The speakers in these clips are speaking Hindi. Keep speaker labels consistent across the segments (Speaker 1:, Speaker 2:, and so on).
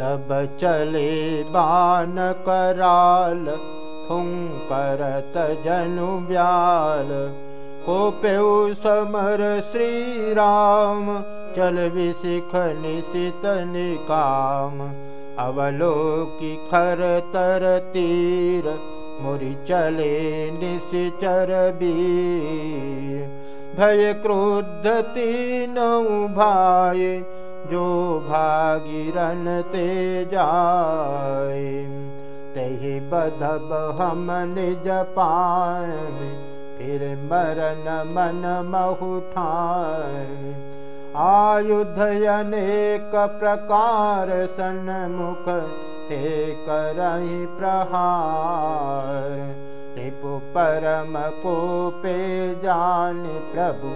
Speaker 1: तब चले बान कराल फुंकरत जनु ब्याल को पेऊ समर श्री राम चल विशिख निशित निकाम। अवलोकी खर तर तीर मुरि चले निशिचर भय क्रोध तीनों भाई जो भागीरन ते जाए तही बधब हम निज पान फिर मरन मन महुठान आयुध अनेक प्रकार सन्मुख ते करही प्रहार। रिपु परम को पे जान प्रभु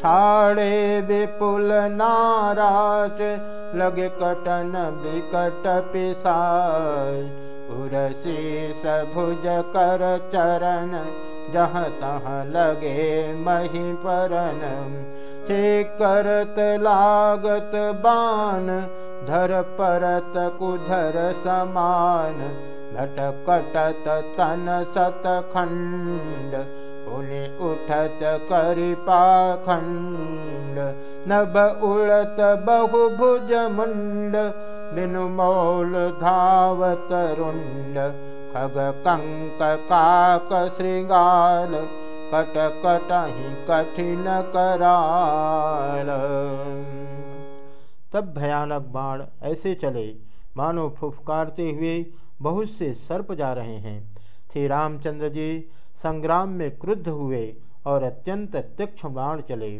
Speaker 1: छाड़े विपुल नाराज कटन विकट पिसाय उरसी भुज कर चरण जहाँ तहाँ लगे मही परन करत लागत बान धर परत कुधर समान भटकटत तन सत खंड पुनि उठत करि पाखंड नभ उड़त बहु भुज मुंड बिनु मौल धावत रुंड खग कंक काक श्रृंगाल कट कटही कठिन कराल।
Speaker 2: तब भयानक बाण ऐसे चले मानो फुफकारते हुए बहुत से सर्प जा रहे हैं। श्री रामचंद्र जी संग्राम में क्रुद्ध हुए और अत्यंत तीक्ष्ण बाण चले।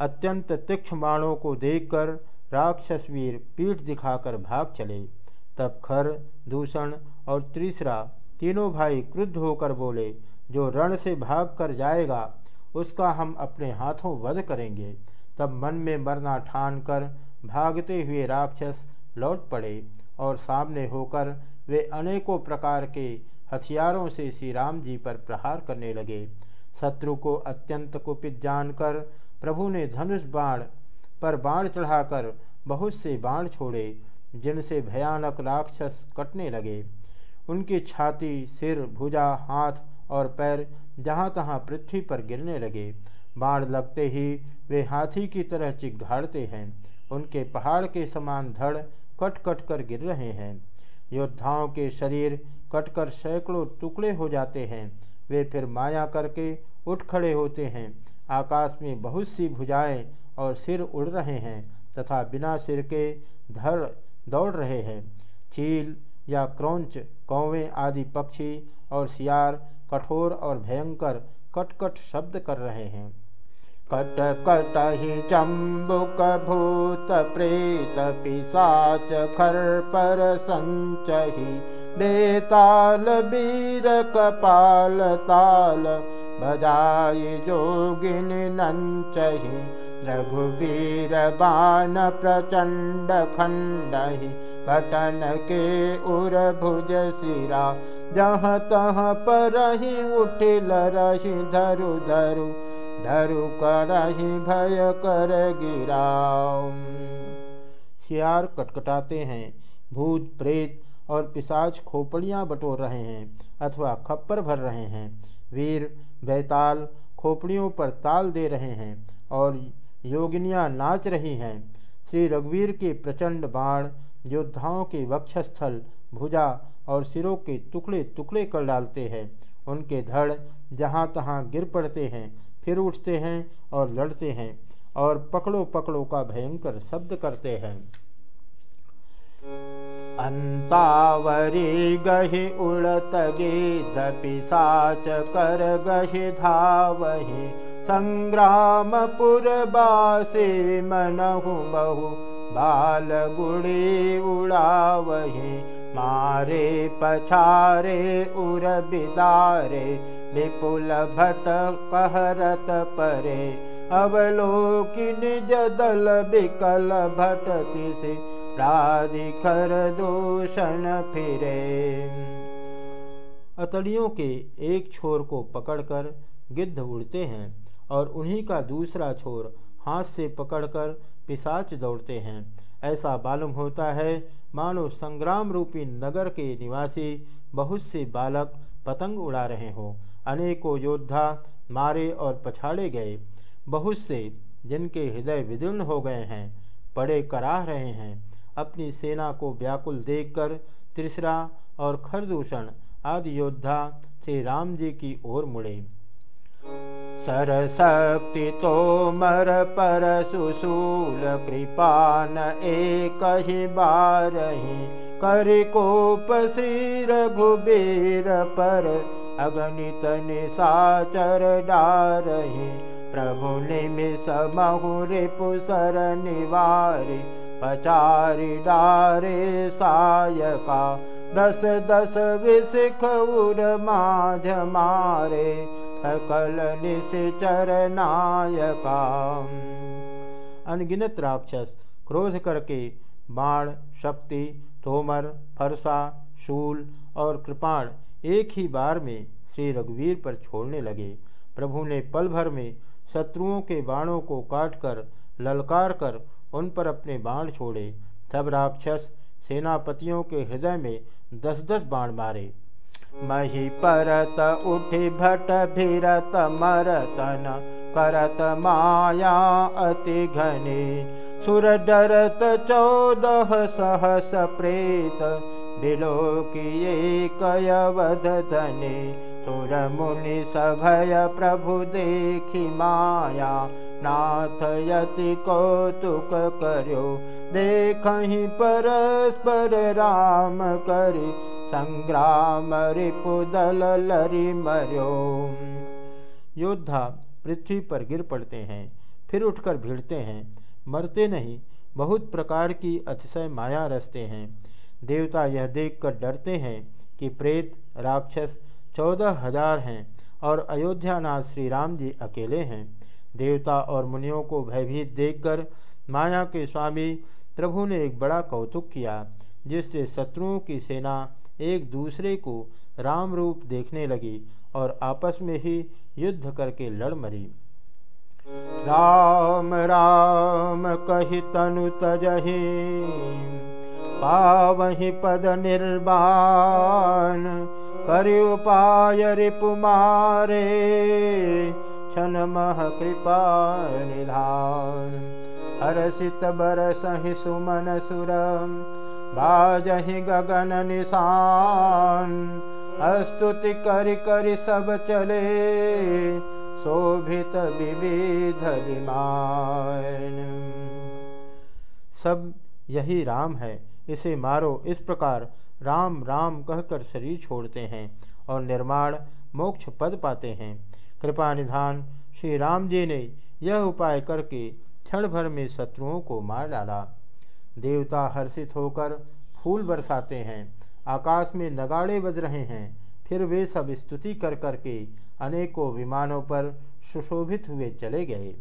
Speaker 2: अत्यंत तीक्ष्ण बाणों को देखकर राक्षस वीर पीठ दिखाकर भाग चले। तब खर, दूषण और तीसरा तीनों भाई क्रुद्ध होकर बोले, जो रण से भाग कर जाएगा, उसका हम अपने हाथों वध करेंगे। तब मन में मरना ठान कर भागते हुए राक्षस लौट पड़े और सामने होकर वे अनेकों प्रकार के हथियारों से श्री राम जी पर प्रहार करने लगे। शत्रु को अत्यंत कुपित जानकर प्रभु ने धनुष बाण पर बाण चढ़ाकर बहुत से बाण छोड़े, जिनसे भयानक राक्षस कटने लगे। उनकी छाती, सिर, भुजा, हाथ और पैर जहाँ तहाँ पृथ्वी पर गिरने लगे। बाढ़ लगते ही वे हाथी की तरह चिघाड़ते हैं। उनके पहाड़ के समान धड़ कट कट कर गिर रहे हैं। योद्धाओं के शरीर कटकर सैकड़ों टुकड़े हो जाते हैं। वे फिर माया करके उठ खड़े होते हैं। आकाश में बहुत सी भुजाएँ और सिर उड़ रहे हैं तथा बिना सिर के धड़ दौड़ रहे हैं। चील या क्रौच, कौवें आदि पक्षी और सियार कठोर और भयंकर कटकट शब्द कर रहे हैं।
Speaker 1: कटकटहि चम्बुकभूतप्रेतपिशाच खर्परसञ्चहि बेतालबीरकपालताल पिसाचखर जोगिनि नञ्चहि बजाय योगिनि के उर भुजिरा जह परहि उठिल रहि धरु धरु धरु करही भय कर गिरा
Speaker 2: सियार कटकटाते हैं, भूत, प्रेत और पिशाच खोपड़ियाँ बटोर रहे हैं अथवा खप्पर भर रहे हैं। वीर, बैताल खोपड़ियों पर ताल दे रहे हैं और योगिनियाँ नाच रही हैं। श्री रघुवीर के प्रचंड बाण योद्धाओं के वक्षस्थल, भुजा और सिरों के टुकड़े टुकड़े कर डालते हैं। उनके धड़ जहाँ तहाँ गिर पड़ते हैं फिर उठते हैं और लड़ते हैं और पकड़ो पकड़ो का भयंकर शब्द करते हैं।
Speaker 1: अंतावरी गहि उड़त गेद पिसाच कर गहि धावहि। संग्रामपुरवासी मनहु बहु बाल गुड़ी उड़ावहि। मारे, पछारे, उर बिदारे, विपुल भट कहरत परे। अवलोकि निज दल विकल भटति से राधिखर दूषण फिरे।
Speaker 2: अतड़ियों के एक छोर को पकड़कर गिद्ध उड़ते हैं और उन्हीं का दूसरा छोर हाथ से पकड़कर पिसाच दौड़ते हैं। ऐसा मालूम होता है, मानो संग्राम रूपी नगर के निवासी बहुत से बालक पतंग उड़ा रहे हों। अनेकों योद्धा मारे और पछाड़े गए। बहुत से जिनके हृदय विदीर्ण हो गए हैं पड़े कराह रहे हैं। अपनी सेना को व्याकुल देखकर त्रिसरा और खरदूषण आदि योद्धा श्री राम जी की ओर मुड़े।
Speaker 1: सरशक्ति तोमर पर सुशूल एकहि बारहि। करिकोप श्री रघुबीर पर अगणित निसाचर डारहि प्रभु निमिष महुरे पुसर निवारी, पचारी डारे सायका, दस दस विसिख उर माझ मारे, सकल निश्चर नायका।
Speaker 2: अनगिनत राक्षस क्रोध करके बाण, शक्ति, तोमर, फरसा, शूल और कृपाण एक ही बार में श्री रघुवीर पर छोड़ने लगे। प्रभु ने पल भर में शत्रुओं के बाणों को काटकर, ललकार कर उन पर अपने बाण छोड़े। तब राक्षस सेनापतियों के हृदय में दस दस बाण मारे।
Speaker 1: मही परत उठि भट भिरत मरतन, करत माया अति घने। सुर डरत चौदह सहस प्रेत बिलोकिए कयवध धने। सुर मुनि सभय प्रभु देखि माया। नाथ यति कौतुक कर्यो। देखहि परस्पर राम करि। संग्राम रिपुदल लरि मर्यो।
Speaker 2: योद्धा पृथ्वी पर गिर पड़ते हैं, फिर उठकर भिड़ते हैं। मरते नहीं, बहुत प्रकार की अतिशय माया रचते हैं। देवता यह देखकर डरते हैं कि प्रेत राक्षस चौदह हज़ार हैं और अयोध्यानाथ श्री राम जी अकेले हैं। देवता और मुनियों को भयभीत देखकर माया के स्वामी प्रभु ने एक बड़ा कौतुक किया, जिससे शत्रुओं की सेना एक दूसरे को राम रूप देखने लगी और आपस में ही युद्ध करके लड़ मरी।
Speaker 1: राम राम, कही तनु तजही। पावहि पद निर्वाण। कर उपाय रिपुमारे क्षण मह कृपा निधान। हर्षित बरसहि सुमन सुर, बाजहि गगन निशान। स्तुति करि करि सब चले, शोभित विविध विमान।
Speaker 2: सब यही राम है। इसे मारो। इस प्रकार राम राम कहकर शरीर छोड़ते हैं और निर्माण मोक्ष पद पाते हैं। कृपा निधान श्री राम जी ने यह उपाय करके क्षण भर में शत्रुओं को मार डाला। देवता हर्षित होकर फूल बरसाते हैं। आकाश में नगाड़े बज रहे हैं। फिर वे सब स्तुति कर करके अनेकों विमानों पर सुशोभित हुए चले गए।